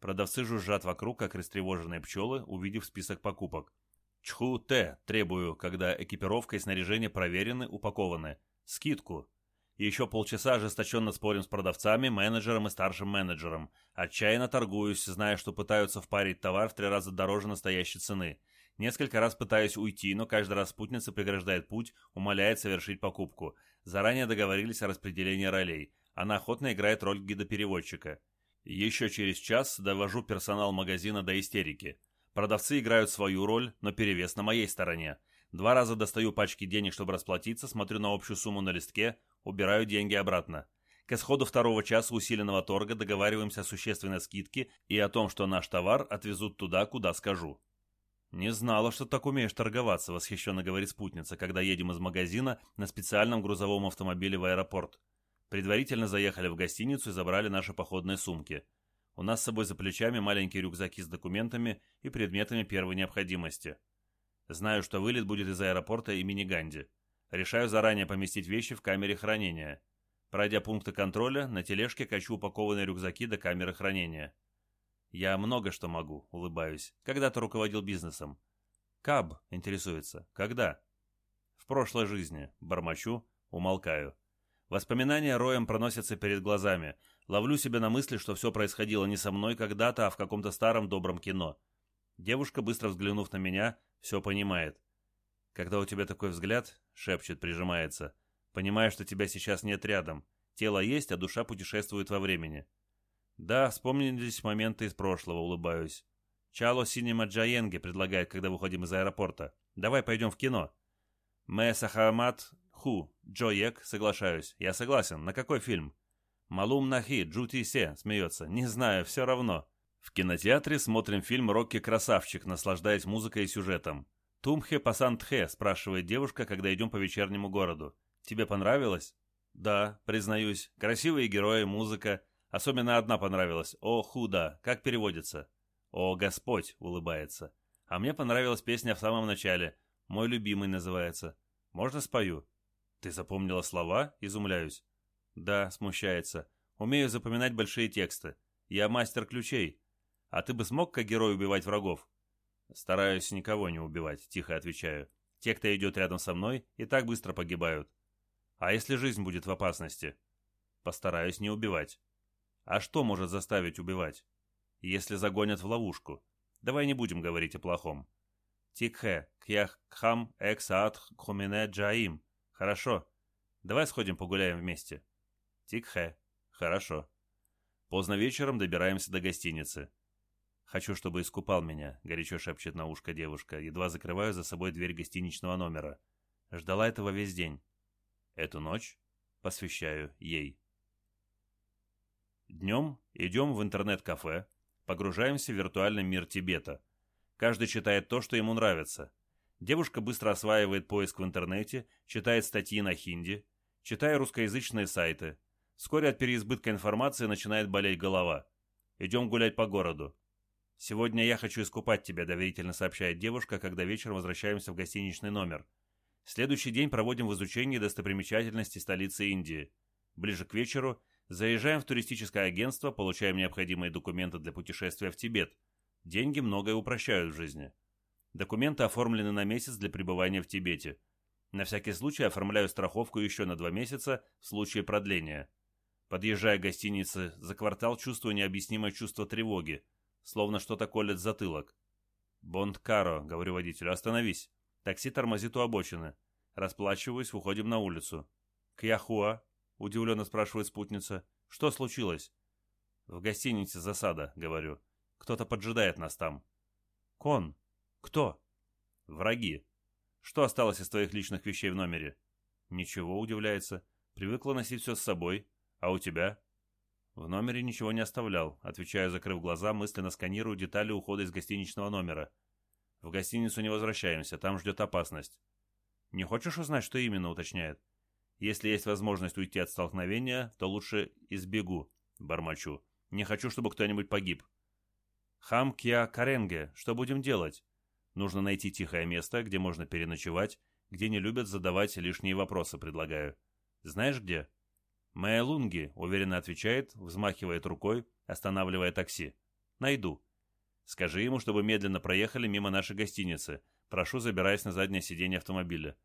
Продавцы жужжат вокруг, как растревоженные пчелы, увидев список покупок. Чху-Т требую, когда экипировка и снаряжение проверены, упакованы. Скидку. И еще полчаса ожесточенно спорим с продавцами, менеджером и старшим менеджером. Отчаянно торгуюсь, зная, что пытаются впарить товар в три раза дороже настоящей цены. Несколько раз пытаюсь уйти, но каждый раз спутница преграждает путь, умоляет совершить покупку. Заранее договорились о распределении ролей. Она охотно играет роль гида-переводчика. Еще через час довожу персонал магазина до истерики. Продавцы играют свою роль, но перевес на моей стороне. Два раза достаю пачки денег, чтобы расплатиться, смотрю на общую сумму на листке, убираю деньги обратно. К исходу второго часа усиленного торга договариваемся о существенной скидке и о том, что наш товар отвезут туда, куда скажу. «Не знала, что так умеешь торговаться», — восхищенно говорит спутница, когда едем из магазина на специальном грузовом автомобиле в аэропорт. Предварительно заехали в гостиницу и забрали наши походные сумки. У нас с собой за плечами маленькие рюкзаки с документами и предметами первой необходимости. Знаю, что вылет будет из аэропорта имени Ганди. Решаю заранее поместить вещи в камере хранения. Пройдя пункты контроля, на тележке качу упакованные рюкзаки до камеры хранения. Я много что могу, улыбаюсь. Когда-то руководил бизнесом. Каб интересуется. Когда? В прошлой жизни. Бормочу, умолкаю. Воспоминания роем проносятся перед глазами. Ловлю себя на мысли, что все происходило не со мной когда-то, а в каком-то старом добром кино. Девушка, быстро взглянув на меня, все понимает. Когда у тебя такой взгляд, шепчет, прижимается, понимаешь, что тебя сейчас нет рядом. Тело есть, а душа путешествует во времени. Да, вспомнились моменты из прошлого, улыбаюсь. Чало Синема Джаенге предлагает, когда выходим из аэропорта. Давай пойдем в кино. Мэ Сахамат Ху, Джоек, соглашаюсь. Я согласен. На какой фильм? Малум Нахи, Джути Се, смеется. Не знаю, все равно. В кинотеатре смотрим фильм «Рокки Красавчик», наслаждаясь музыкой и сюжетом. «Тумхе пасантхе?» – спрашивает девушка, когда идем по вечернему городу. «Тебе понравилось?» «Да, признаюсь. Красивые герои, музыка. Особенно одна понравилась. О, худо, как переводится? О, Господь, улыбается. А мне понравилась песня в самом начале. Мой любимый называется. Можно спою? Ты запомнила слова? Изумляюсь. Да, смущается. Умею запоминать большие тексты. Я мастер ключей. А ты бы смог как герой убивать врагов? Стараюсь никого не убивать, тихо отвечаю. Те, кто идет рядом со мной, и так быстро погибают. А если жизнь будет в опасности? Постараюсь не убивать. А что может заставить убивать? Если загонят в ловушку. Давай не будем говорить о плохом. Тикхе, кьях кхам эксаат хумине джаим. Хорошо. Давай сходим погуляем вместе. Тикхе. Хорошо. Поздно вечером добираемся до гостиницы. «Хочу, чтобы искупал меня», — горячо шепчет на ушко девушка. Едва закрываю за собой дверь гостиничного номера. Ждала этого весь день. Эту ночь посвящаю ей. Днем идем в интернет-кафе, погружаемся в виртуальный мир Тибета. Каждый читает то, что ему нравится. Девушка быстро осваивает поиск в интернете, читает статьи на хинди, читая русскоязычные сайты. Вскоре от переизбытка информации начинает болеть голова. Идем гулять по городу. «Сегодня я хочу искупать тебя», — доверительно сообщает девушка, когда вечером возвращаемся в гостиничный номер. Следующий день проводим в изучении достопримечательностей столицы Индии. Ближе к вечеру Заезжаем в туристическое агентство, получаем необходимые документы для путешествия в Тибет. Деньги многое упрощают в жизни. Документы оформлены на месяц для пребывания в Тибете. На всякий случай оформляю страховку еще на два месяца в случае продления. Подъезжая к гостинице, за квартал чувствую необъяснимое чувство тревоги, словно что-то колет затылок. «Бонд Каро», — говорю водителю, — «остановись». Такси тормозит у обочины. Расплачиваюсь, выходим на улицу. «Кьяхуа», — удивленно спрашивает спутница. «Что случилось?» «В гостинице засада», — говорю. «Кто-то поджидает нас там». «Кон? Кто?» «Враги. Что осталось из твоих личных вещей в номере?» «Ничего», — удивляется. «Привыкла носить все с собой. А у тебя?» «В номере ничего не оставлял», — отвечаю, закрыв глаза, мысленно сканирую детали ухода из гостиничного номера. «В гостиницу не возвращаемся, там ждет опасность». «Не хочешь узнать, что именно?» — уточняет. Если есть возможность уйти от столкновения, то лучше избегу, бормочу. Не хочу, чтобы кто-нибудь погиб. Хам Кья Каренге, что будем делать? Нужно найти тихое место, где можно переночевать, где не любят задавать лишние вопросы, предлагаю. Знаешь где? Мэя Лунги, уверенно отвечает, взмахивает рукой, останавливая такси. Найду. Скажи ему, чтобы медленно проехали мимо нашей гостиницы. Прошу, забираясь на заднее сиденье автомобиля.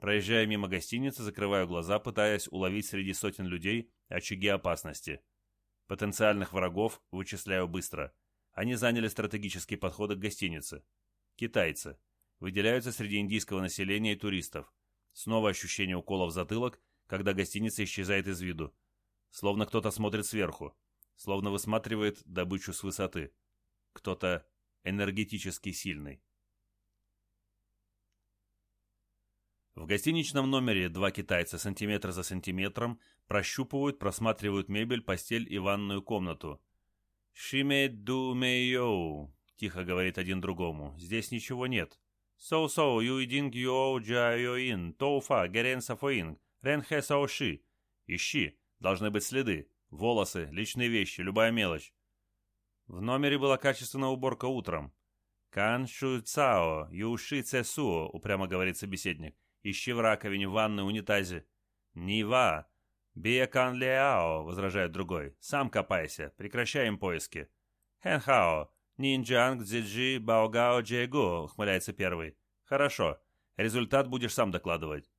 Проезжая мимо гостиницы, закрываю глаза, пытаясь уловить среди сотен людей очаги опасности. Потенциальных врагов вычисляю быстро. Они заняли стратегические подходы к гостинице. Китайцы. Выделяются среди индийского населения и туристов. Снова ощущение укола в затылок, когда гостиница исчезает из виду. Словно кто-то смотрит сверху. Словно высматривает добычу с высоты. Кто-то энергетически сильный. В гостиничном номере два китайца сантиметр за сантиметром прощупывают, просматривают мебель, постель и ванную комнату. «Шиме ду мэйоу», — тихо говорит один другому, — «здесь ничего нет». «Соу-соу, юидинг юоу джа юин, тоуфа, герен сафоинг, рен хэ сао ши». «Ищи, должны быть следы, волосы, личные вещи, любая мелочь». В номере была качественная уборка утром. «Кан шу цао, юши цесуо», — упрямо говорит собеседник. «Ищи в раковине, в ванной, унитазе». «Нива, «Бия кан ляо», — возражает другой. «Сам копайся, прекращаем поиски». «Хэнхао, нинджанг дзиджи баогао джейгу», — ухмыляется первый. «Хорошо, результат будешь сам докладывать».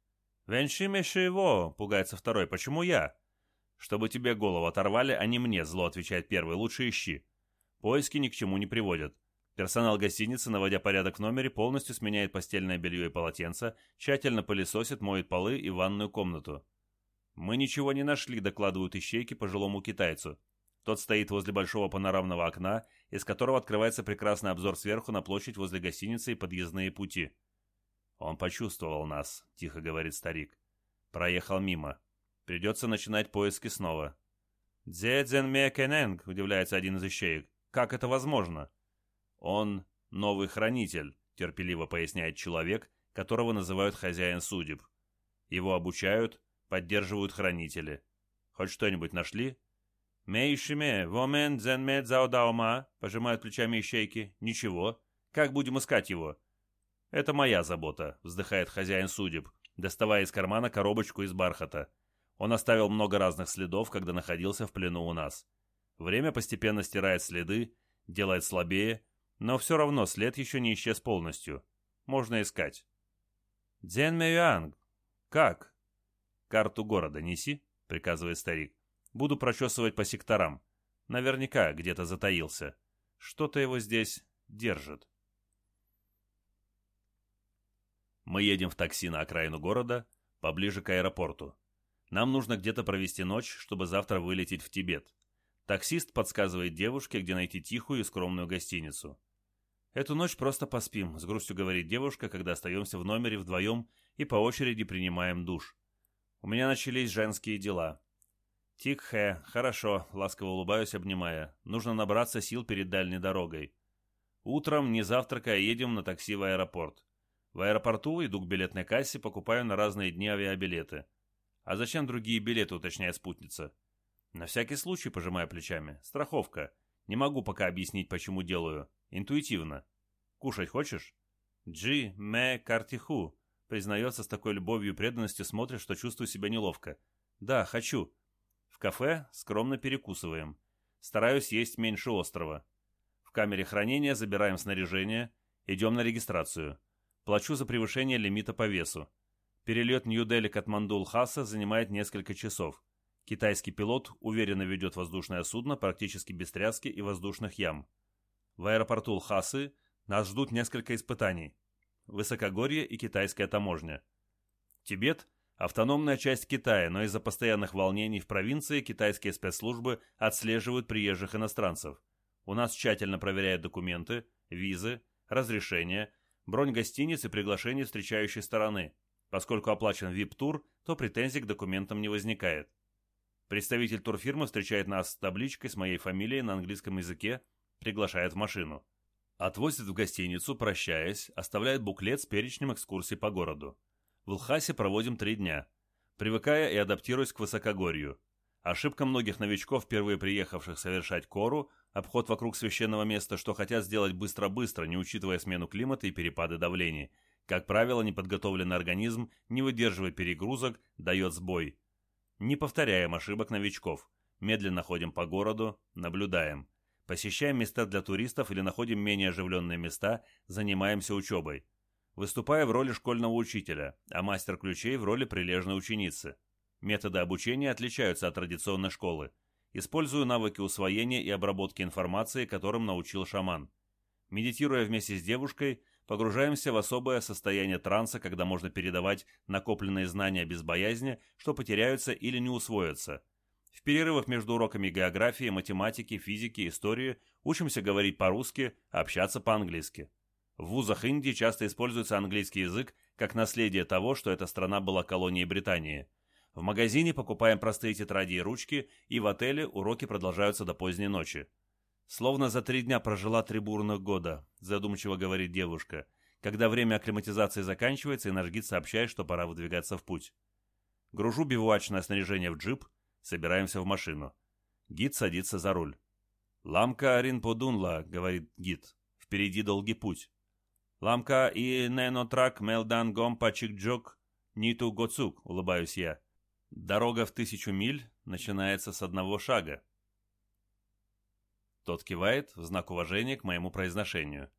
«Веншиме шиво», — пугается второй. «Почему я?» «Чтобы тебе голову оторвали, а не мне», — зло отвечает первый. «Лучше ищи». Поиски ни к чему не приводят. Персонал гостиницы, наводя порядок в номере, полностью сменяет постельное белье и полотенце, тщательно пылесосит, моет полы и ванную комнату. «Мы ничего не нашли», — докладывают ищейки пожилому китайцу. Тот стоит возле большого панорамного окна, из которого открывается прекрасный обзор сверху на площадь возле гостиницы и подъездные пути. «Он почувствовал нас», — тихо говорит старик. «Проехал мимо. Придется начинать поиски снова». «Дзэдзэн кенэнг», — удивляется один из ищеек. «Как это возможно?» «Он новый хранитель», — терпеливо поясняет человек, которого называют хозяин судеб. Его обучают, поддерживают хранители. Хоть что-нибудь нашли? Мейшиме, вомен дзенме дзаодаома, пожимают плечами ищейки. Ничего. Как будем искать его? Это моя забота, вздыхает хозяин судеб, доставая из кармана коробочку из бархата. Он оставил много разных следов, когда находился в плену у нас. Время постепенно стирает следы, делает слабее, но все равно след еще не исчез полностью. Можно искать. Дзен Мэюанг. Как? «Карту города неси», — приказывает старик. «Буду прочесывать по секторам. Наверняка где-то затаился. Что-то его здесь держит». Мы едем в такси на окраину города, поближе к аэропорту. Нам нужно где-то провести ночь, чтобы завтра вылететь в Тибет. Таксист подсказывает девушке, где найти тихую и скромную гостиницу. «Эту ночь просто поспим», — с грустью говорит девушка, когда остаемся в номере вдвоем и по очереди принимаем душ. У меня начались женские дела. Тикхэ, хорошо, ласково улыбаюсь, обнимая. Нужно набраться сил перед дальней дорогой. Утром, не завтракая, едем на такси в аэропорт. В аэропорту иду к билетной кассе, покупаю на разные дни авиабилеты. А зачем другие билеты, уточняет спутница. На всякий случай пожимаю плечами. Страховка. Не могу пока объяснить, почему делаю. Интуитивно. Кушать хочешь? Джи, мэ, картиху. Признается с такой любовью и преданностью, смотрит, что чувствую себя неловко. «Да, хочу». В кафе скромно перекусываем. Стараюсь есть меньше острова. В камере хранения забираем снаряжение, идем на регистрацию. Плачу за превышение лимита по весу. Перелет Нью-Дели Катманду-Лхаса занимает несколько часов. Китайский пилот уверенно ведет воздушное судно практически без тряски и воздушных ям. В аэропорту Лхасы нас ждут несколько испытаний высокогорье и китайская таможня. Тибет – автономная часть Китая, но из-за постоянных волнений в провинции китайские спецслужбы отслеживают приезжих иностранцев. У нас тщательно проверяют документы, визы, разрешения, бронь гостиниц и приглашение встречающей стороны. Поскольку оплачен VIP-тур, то претензий к документам не возникает. Представитель турфирмы встречает нас с табличкой с моей фамилией на английском языке, приглашает в машину. Отвозит в гостиницу, прощаясь, оставляет буклет с перечнем экскурсий по городу. В Лхасе проводим три дня, привыкая и адаптируясь к высокогорью. Ошибка многих новичков, впервые приехавших совершать кору, обход вокруг священного места, что хотят сделать быстро-быстро, не учитывая смену климата и перепады давления. Как правило, неподготовленный организм не выдерживает перегрузок, дает сбой. Не повторяем ошибок новичков. Медленно ходим по городу, наблюдаем. Посещаем места для туристов или находим менее оживленные места, занимаемся учебой. Выступая в роли школьного учителя, а мастер ключей в роли прилежной ученицы. Методы обучения отличаются от традиционной школы. Использую навыки усвоения и обработки информации, которым научил шаман. Медитируя вместе с девушкой, погружаемся в особое состояние транса, когда можно передавать накопленные знания без боязни, что потеряются или не усвоятся – в перерывах между уроками географии, математики, физики, истории учимся говорить по-русски, общаться по-английски. В вузах Индии часто используется английский язык как наследие того, что эта страна была колонией Британии. В магазине покупаем простые тетради и ручки, и в отеле уроки продолжаются до поздней ночи. Словно за три дня прожила три бурных года, задумчиво говорит девушка, когда время акклиматизации заканчивается, и наш гид сообщает, что пора выдвигаться в путь. Гружу бивуачное снаряжение в джип, собираемся в машину. Гид садится за руль. «Ламка Аринподунла», — говорит гид, — «впереди долгий путь». «Ламка и ненотрак мелдан гомпа чикджок ниту гоцук», — улыбаюсь я. Дорога в тысячу миль начинается с одного шага. Тот кивает в знак уважения к моему произношению.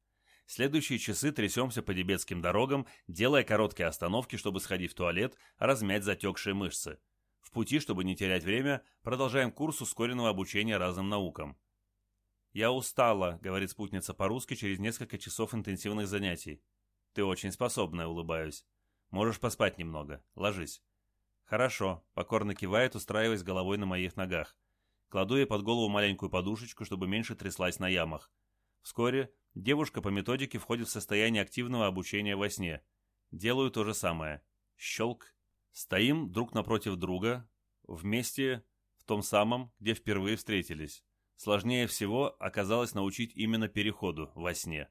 Следующие часы трясемся по тибетским дорогам, делая короткие остановки, чтобы сходить в туалет, размять затекшие мышцы. В пути, чтобы не терять время, продолжаем курс ускоренного обучения разным наукам. «Я устала», — говорит спутница по-русски через несколько часов интенсивных занятий. «Ты очень способная», — улыбаюсь. «Можешь поспать немного. Ложись». «Хорошо», — покорно кивает, устраиваясь головой на моих ногах. Кладу ей под голову маленькую подушечку, чтобы меньше тряслась на ямах. Вскоре девушка по методике входит в состояние активного обучения во сне. Делаю то же самое. Щелк. Стоим друг напротив друга, вместе, в том самом, где впервые встретились. Сложнее всего оказалось научить именно переходу во сне.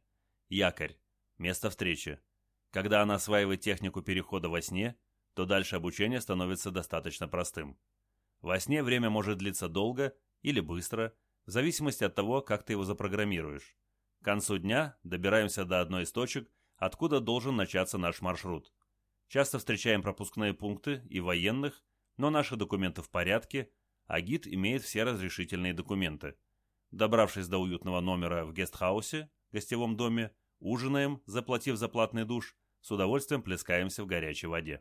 Якорь. Место встречи. Когда она осваивает технику перехода во сне, то дальше обучение становится достаточно простым. Во сне время может длиться долго или быстро, в зависимости от того, как ты его запрограммируешь. К концу дня добираемся до одной из точек, откуда должен начаться наш маршрут. Часто встречаем пропускные пункты и военных, но наши документы в порядке, а гид имеет все разрешительные документы. Добравшись до уютного номера в гестхаусе, гостевом доме, ужинаем, заплатив за платный душ, с удовольствием плескаемся в горячей воде.